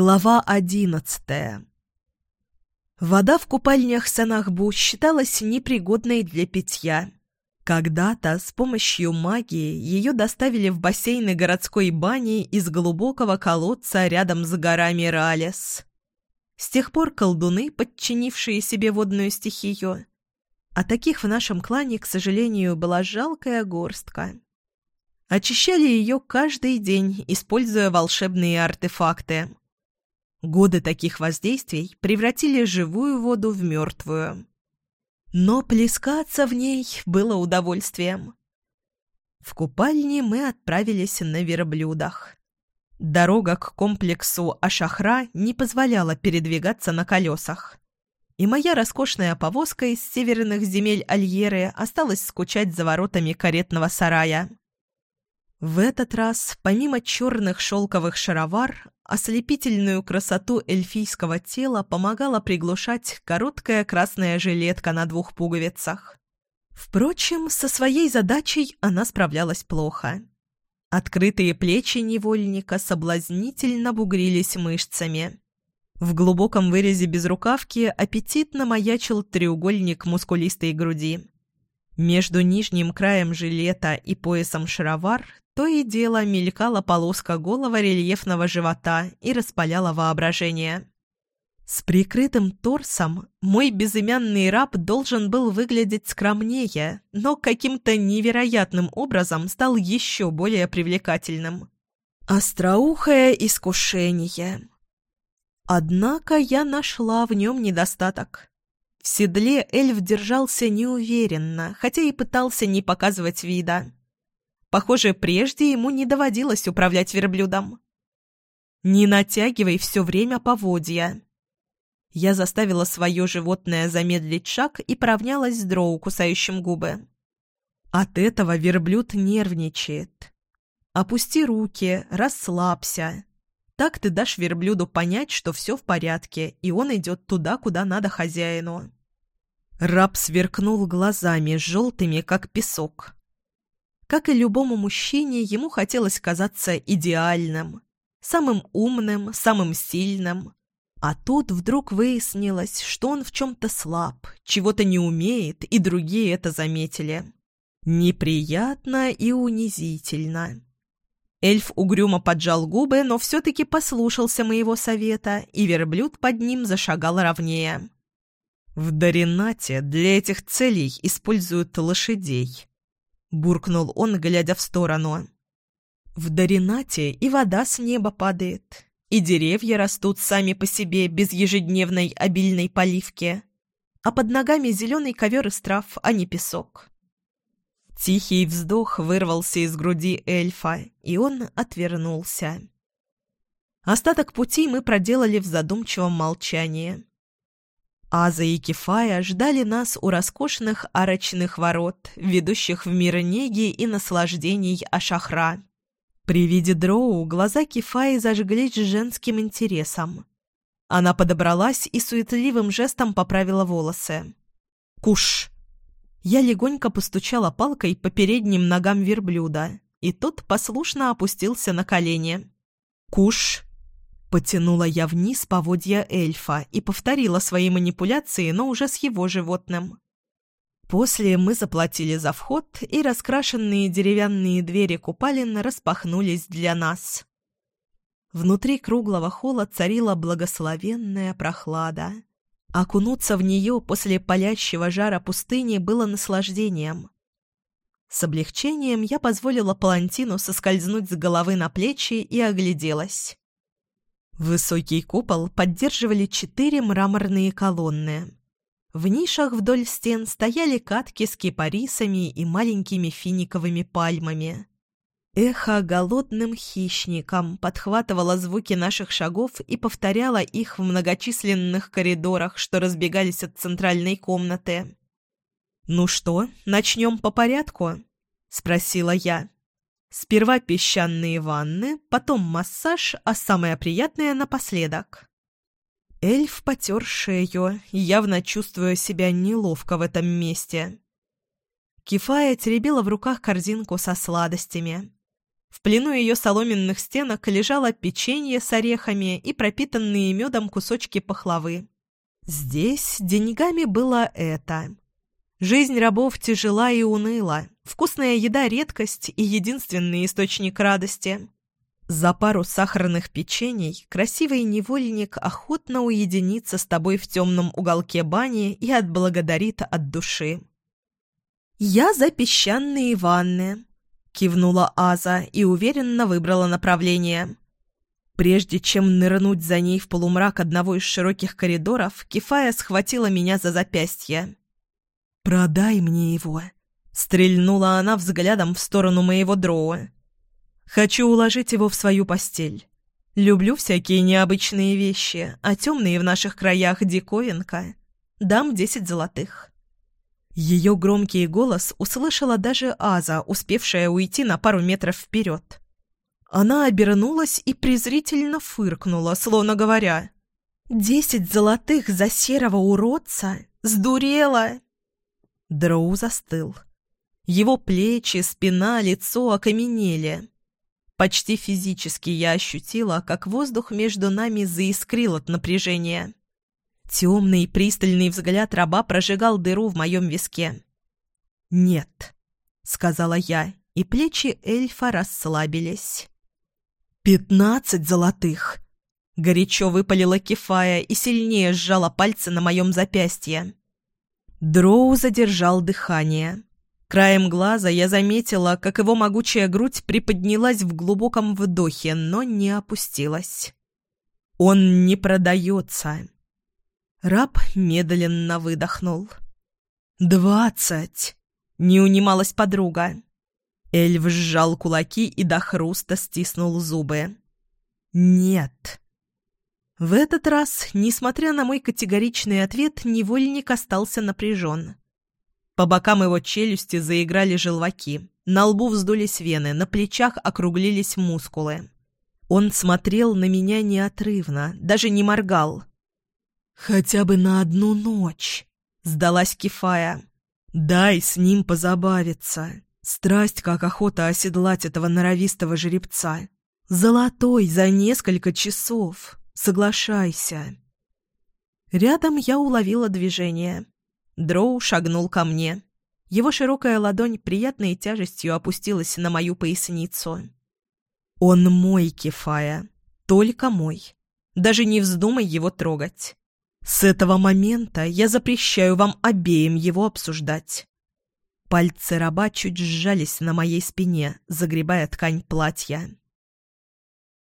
Глава одиннадцатая Вода в купальнях Санахбу считалась непригодной для питья. Когда-то с помощью магии ее доставили в бассейны городской бани из глубокого колодца рядом с горами Ралес. С тех пор колдуны, подчинившие себе водную стихию, а таких в нашем клане, к сожалению, была жалкая горстка. Очищали ее каждый день, используя волшебные артефакты – Годы таких воздействий превратили живую воду в мертвую. Но плескаться в ней было удовольствием. В купальне мы отправились на верблюдах. Дорога к комплексу Ашахра не позволяла передвигаться на колесах. И моя роскошная повозка из северных земель Альеры осталась скучать за воротами каретного сарая. В этот раз, помимо черных шелковых шаровар, ослепительную красоту эльфийского тела помогала приглушать короткая красная жилетка на двух пуговицах. Впрочем, со своей задачей она справлялась плохо. Открытые плечи невольника соблазнительно бугрились мышцами. В глубоком вырезе безрукавки аппетитно маячил треугольник мускулистой груди. Между нижним краем жилета и поясом шаровар то и дело мелькала полоска голого рельефного живота и распаляла воображение. С прикрытым торсом мой безымянный раб должен был выглядеть скромнее, но каким-то невероятным образом стал еще более привлекательным. Остроухое искушение. Однако я нашла в нем недостаток. В седле эльф держался неуверенно, хотя и пытался не показывать вида. Похоже, прежде ему не доводилось управлять верблюдом. «Не натягивай все время поводья». Я заставила свое животное замедлить шаг и поравнялась с дроу, кусающим губы. От этого верблюд нервничает. Опусти руки, расслабься. Так ты дашь верблюду понять, что все в порядке, и он идет туда, куда надо хозяину. Раб сверкнул глазами, желтыми, как песок. Как и любому мужчине, ему хотелось казаться идеальным, самым умным, самым сильным. А тут вдруг выяснилось, что он в чем-то слаб, чего-то не умеет, и другие это заметили. Неприятно и унизительно. Эльф угрюмо поджал губы, но все-таки послушался моего совета, и верблюд под ним зашагал ровнее. В Даринате для этих целей используют лошадей. — буркнул он, глядя в сторону. «В Даринате и вода с неба падает, и деревья растут сами по себе без ежедневной обильной поливки, а под ногами зеленый ковер из трав, а не песок». Тихий вздох вырвался из груди эльфа, и он отвернулся. Остаток пути мы проделали в задумчивом молчании. Аза и Кефая ждали нас у роскошных арочных ворот, ведущих в мир неги и наслаждений Ашахра. При виде дроу глаза Кефаи зажглись женским интересом. Она подобралась и суетливым жестом поправила волосы. «Куш!» Я легонько постучала палкой по передним ногам верблюда, и тот послушно опустился на колени. «Куш!» Потянула я вниз поводья эльфа и повторила свои манипуляции, но уже с его животным. После мы заплатили за вход, и раскрашенные деревянные двери купалин распахнулись для нас. Внутри круглого холла царила благословенная прохлада. Окунуться в нее после палящего жара пустыни было наслаждением. С облегчением я позволила Палантину соскользнуть с головы на плечи и огляделась. Высокий купол поддерживали четыре мраморные колонны. В нишах вдоль стен стояли катки с кипарисами и маленькими финиковыми пальмами. Эхо голодным хищникам подхватывало звуки наших шагов и повторяло их в многочисленных коридорах, что разбегались от центральной комнаты. «Ну что, начнем по порядку?» — спросила я. Сперва песчаные ванны, потом массаж, а самое приятное напоследок. Эльф потер шею, явно чувствуя себя неловко в этом месте. Кефая теребила в руках корзинку со сладостями. В плену ее соломенных стенок лежало печенье с орехами и пропитанные медом кусочки пахлавы. Здесь деньгами было это. Жизнь рабов тяжела и уныла, вкусная еда – редкость и единственный источник радости. За пару сахарных печений красивый невольник охотно уединится с тобой в темном уголке бани и отблагодарит от души. «Я за песчаные ванны», — кивнула Аза и уверенно выбрала направление. Прежде чем нырнуть за ней в полумрак одного из широких коридоров, Кефая схватила меня за запястье. «Продай мне его», — стрельнула она взглядом в сторону моего дроу. «Хочу уложить его в свою постель. Люблю всякие необычные вещи, а темные в наших краях диковинка. Дам десять золотых». Ее громкий голос услышала даже Аза, успевшая уйти на пару метров вперед. Она обернулась и презрительно фыркнула, словно говоря, «Десять золотых за серого уродца? Сдурела!» Дроу застыл. Его плечи, спина, лицо окаменели. Почти физически я ощутила, как воздух между нами заискрил от напряжения. Темный пристальный взгляд раба прожигал дыру в моем виске. «Нет», — сказала я, и плечи эльфа расслабились. «Пятнадцать золотых!» Горячо выпалила Кефая и сильнее сжала пальцы на моем запястье. Дроу задержал дыхание. Краем глаза я заметила, как его могучая грудь приподнялась в глубоком вдохе, но не опустилась. «Он не продается», Раб медленно выдохнул. «Двадцать!» — не унималась подруга. Эльф сжал кулаки и до хруста стиснул зубы. «Нет!» В этот раз, несмотря на мой категоричный ответ, невольник остался напряжен. По бокам его челюсти заиграли желваки, на лбу вздулись вены, на плечах округлились мускулы. Он смотрел на меня неотрывно, даже не моргал. «Хотя бы на одну ночь», — сдалась Кефая. «Дай с ним позабавиться. Страсть, как охота оседлать этого норовистого жеребца. Золотой за несколько часов. Соглашайся». Рядом я уловила движение. Дроу шагнул ко мне. Его широкая ладонь приятной тяжестью опустилась на мою поясницу. «Он мой, Кефая. Только мой. Даже не вздумай его трогать. С этого момента я запрещаю вам обеим его обсуждать. Пальцы раба чуть сжались на моей спине, загребая ткань платья.